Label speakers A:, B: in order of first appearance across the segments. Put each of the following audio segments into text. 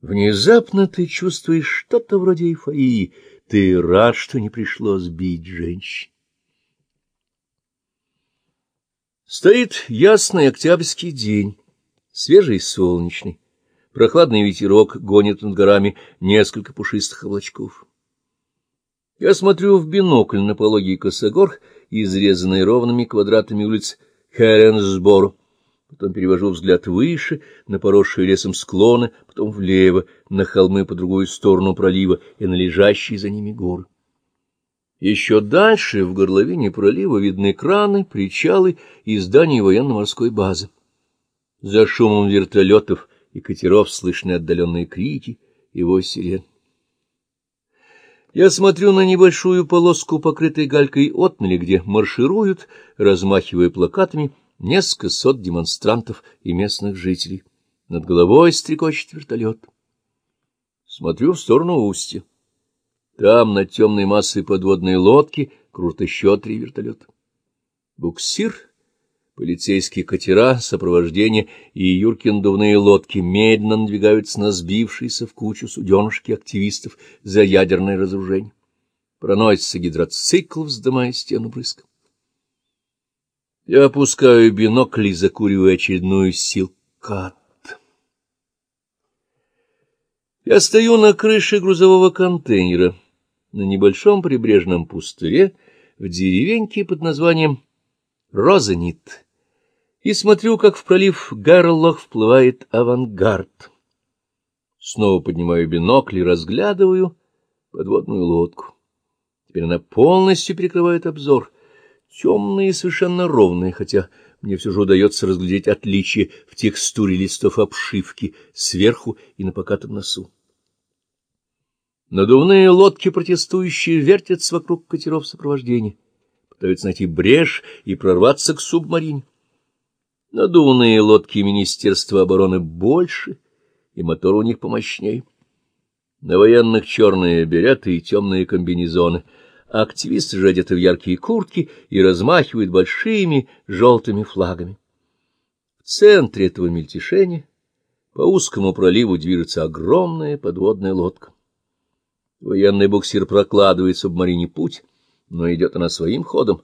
A: Внезапно ты чувствуешь что-то вроде эйфории. Ты рад, что не пришлось бить женщин. Стоит ясный октябрьский день, свежий солнечный. Прохладный ветерок гонит над горами несколько пушистых облачков. Я смотрю в бинокль на пологий косогор, изрезанный ровными квадратами улиц Херенсборо потом перевожу взгляд выше, на поросшие лесом склоны, потом влево, на холмы по другую сторону пролива и на лежащие за ними горы. Еще дальше, в горловине пролива, видны краны, причалы и здания военно-морской базы. За шумом вертолетов и катеров слышны отдаленные крики и вой сирен. Я смотрю на небольшую полоску, покрытой галькой отмели, где маршируют, размахивая плакатами, несколько сот демонстрантов и местных жителей. Над головой стрекочет вертолет. Смотрю в сторону устья. Там, над темной массой подводной лодки, кружат еще три вертолета. Буксир, полицейские катера, сопровождение и Юркин дувные лодки медленно надвигаются на сбившиеся в кучу суденышки активистов за ядерное разоружение. Проносится гидроцикл, вздымая стену брызг. Я опускаю бинокль и закуриваю очередную силкат. Я стою на крыше грузового контейнера на небольшом прибрежном пустыре в деревеньке под названием Розенит и смотрю, как в пролив Гарлох вплывает авангард. Снова поднимаю бинокль и разглядываю подводную лодку. Теперь она полностью перекрывает обзор — темные и совершенно ровные, хотя мне все же удается разглядеть отличие в текстуре листов обшивки сверху и на покатом носу. Надувные лодки протестующие вертятся вокруг катеров сопровождения, пытаются найти брешь и прорваться к субмарине. Надувные лодки Министерства обороны больше, и мотор у них помощней. На военных черные береты и темные комбинезоны — активисты же одеты в яркие куртки и размахивают большими желтыми флагами. В центре этого мельтешения по узкому проливу движется огромная подводная лодка. Военный буксир прокладывает субмарине путь, но идет она своим ходом.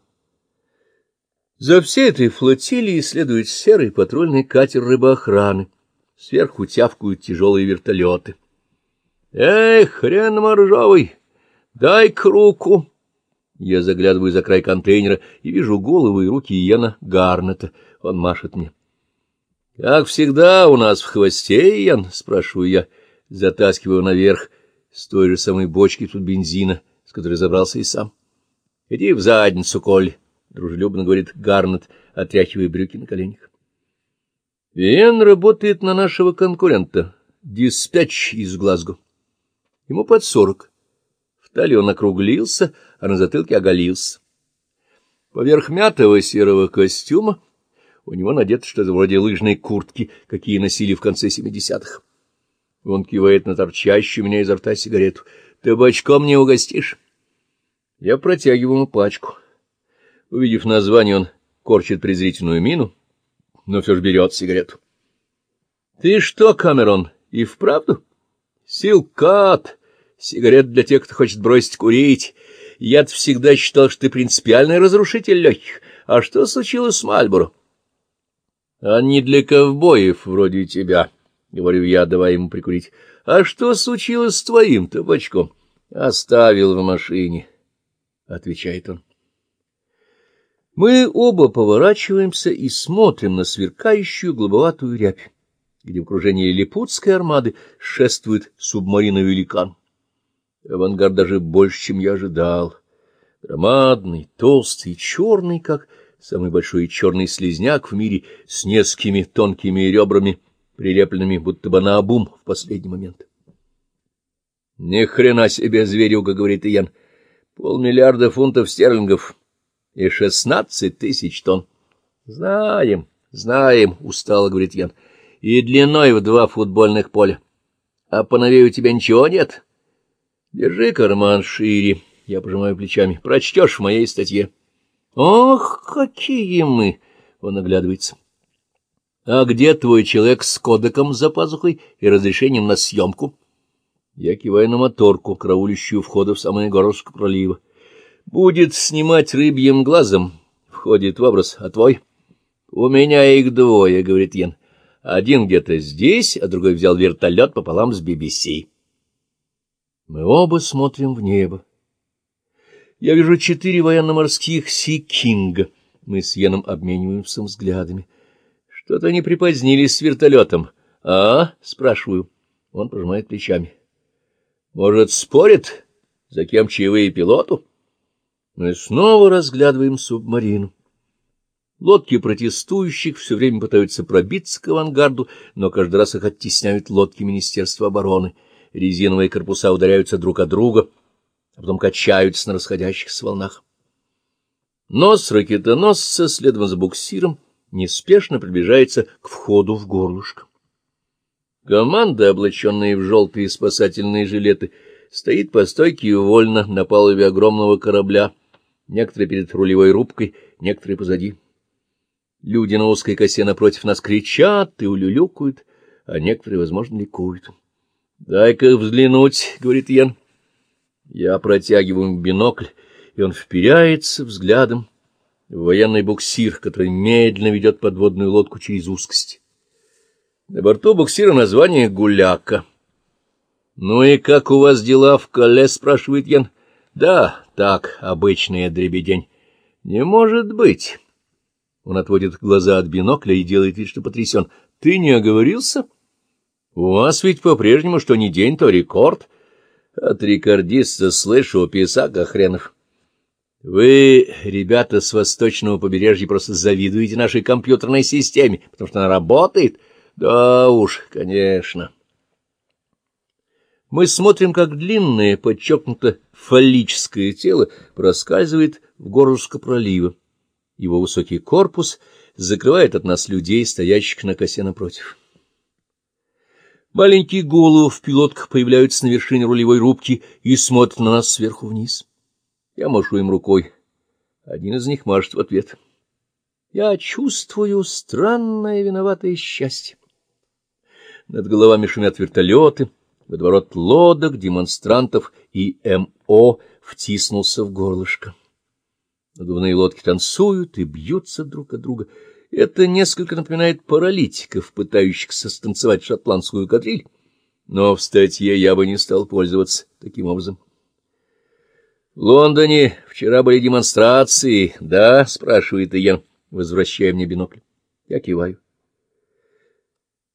A: За всей этой флотилией следует серый патрульный катер рыбоохраны. Сверху тявкают тяжелые вертолеты. «Эй, хрен моржовый, дай-ка руку!» Я заглядываю за край контейнера и вижу голову и руки Иена Гарнета. Он машет мне. — Как всегда у нас в хвосте, Иен? — спрашиваю я, затаскиваю наверх с той же самой бочки тут бензина, с которой забрался и сам. — Иди в задницу, Коль, — дружелюбно говорит Гарнет, отряхивая брюки на коленях. Иен работает на нашего конкурента, диспетч из Глазго. Ему под сорок. Талии он округлился, а на затылке оголился. Поверх мятого серого костюма у него надето что-то вроде лыжной куртки, какие носили в конце семидесятых. Он кивает на торчащую у меня изо рта сигарету. — Ты бочком не угостишь? Я протягиваю ему пачку. Увидев название, он корчит презрительную мину, но все же берет сигарету. — Ты что, Камерон, и вправду? — Силкат! Сигарет для тех, кто хочет бросить курить. Я-то всегда считал, что ты принципиальный разрушитель легких. А что случилось с Мальборо? — А не для ковбоев вроде тебя, — говорю я, давай ему прикурить. — А что случилось с твоим табачком? — Оставил в машине, — отвечает он. Мы оба поворачиваемся и смотрим на сверкающую голубоватую рябь, где в окружении Липутской армады шествует субмарина-великан. Авангард даже больше, чем я ожидал. Громадный, толстый, черный, как самый большой черный слизняк в мире, с несколькими тонкими ребрами, прилепленными будто бы на обум в последний момент. — Ни хрена себе, зверюга, — говорит Иен, — полмиллиарда фунтов стерлингов и шестнадцать тысяч тонн. — Знаем, знаем, — устало говорит Ян, — и длиной в два футбольных поля. А по новей у тебя ничего нет? — Держи карман шире, я пожимаю плечами. Прочтешь в моей статье. Ох, какие мы! Он оглядывается. А где твой человек с кодеком за пазухой и разрешением на съемку? Я киваю на моторку, караулищую входа в самое горлышко пролива. Будет снимать рыбьим глазом, входит в образ, а твой? У меня их двое, говорит Йен. Один где-то здесь, а другой взял вертолет пополам с BBC. Мы оба смотрим в небо. Я вижу четыре военно-морских «Си-Кинга». Мы с Йеном обмениваемся взглядами. Что-то они припозднились с вертолетом. «А?» — спрашиваю. Он пожимает плечами. «Может, спорит? За кем чаевые пилоту?» Мы снова разглядываем субмарину. Лодки протестующих все время пытаются пробиться к авангарду, но каждый раз их оттесняют лодки Министерства обороны. Резиновые корпуса ударяются друг от друга, а потом качаются на расходящихся волнах. Нос ракетоносца, следом за буксиром, неспешно приближается к входу в горлышко. Команда, облаченная в желтые спасательные жилеты, стоит по стойке вольно на палубе огромного корабля, некоторые перед рулевой рубкой, некоторые позади. Люди на узкой косе напротив нас кричат и улюлюкают, а некоторые, возможно, ликуют. — Дай-ка взглянуть, — говорит Ян. Я протягиваю бинокль, и он вперяется взглядом в военный буксир, который медленно ведет подводную лодку через узкость. На борту буксира название «Гуляка». — Ну и как у вас дела в Кале? — спрашивает Ян. — Да, так, обычная дребедень. — Не может быть. Он отводит глаза от бинокля и делает вид, что потрясен. — Ты не оговорился? — У вас ведь по-прежнему что ни день, то рекорд. От рекордиста слышу писака хренов. Вы, ребята с восточного побережья, просто завидуете нашей компьютерной системе, потому что она работает. Да уж, конечно. Мы смотрим, как длинное, подчеркнуто фаллическое тело проскальзывает в горлышко пролива. Его высокий корпус закрывает от нас людей, стоящих на косе напротив. Маленькие головы в пилотках появляются на вершине рулевой рубки и смотрят на нас сверху вниз. Я машу им рукой. Один из них машет в ответ. Я чувствую странное виноватое счастье. Над головами шумят вертолеты, водоворот лодок, демонстрантов и МО втиснулся в горлышко. Надувные лодки танцуют и бьются друг от друга. Это несколько напоминает паралитиков, пытающихся станцевать шотландскую кадриль, но в статье я бы не стал пользоваться таким образом. — В Лондоне вчера были демонстрации, да? — спрашивает Иен, возвращая мне бинокль. Я киваю.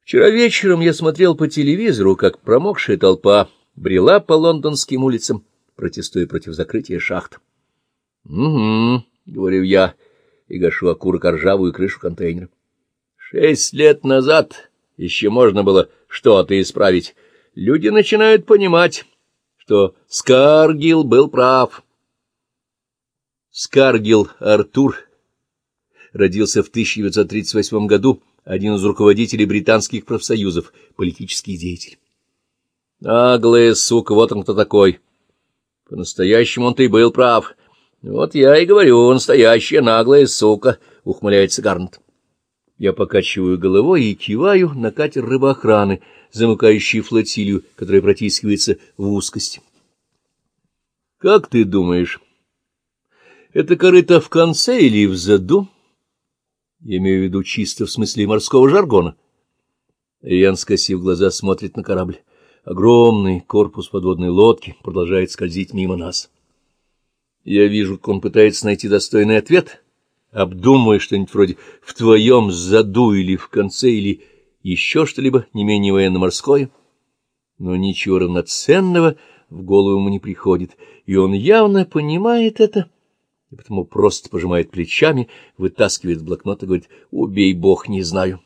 A: Вчера вечером я смотрел по телевизору, как промокшая толпа брела по лондонским улицам, протестуя против закрытия шахт. — Угу, — говорю я, и гашу окурок ржавую крышу контейнера. Шесть лет назад еще можно было что-то исправить. Люди начинают понимать, что Скаргил был прав. Скаргил Артур родился в 1938 году, один из руководителей британских профсоюзов, политический деятель. Наглая сука, вот он кто такой. По-настоящему он-то и был прав. — Вот я и говорю, настоящая наглая сука, — ухмыляется Гарнт. Я покачиваю головой и киваю на катер рыбоохраны, замыкающий флотилию, которая протискивается в узкость. — Как ты думаешь, это корыто в конце или в заду? Я имею в виду чисто в смысле морского жаргона. Ян, скосив глаза, смотрит на корабль. Огромный корпус подводной лодки продолжает скользить мимо нас. Я вижу, как он пытается найти достойный ответ, обдумывая что-нибудь вроде «в твоем заду» или «в конце» или еще что-либо не менее военно-морское. Но ничего равноценного в голову ему не приходит, и он явно понимает это, и потому просто пожимает плечами, вытаскивает блокнот и говорит «убей бог, не знаю».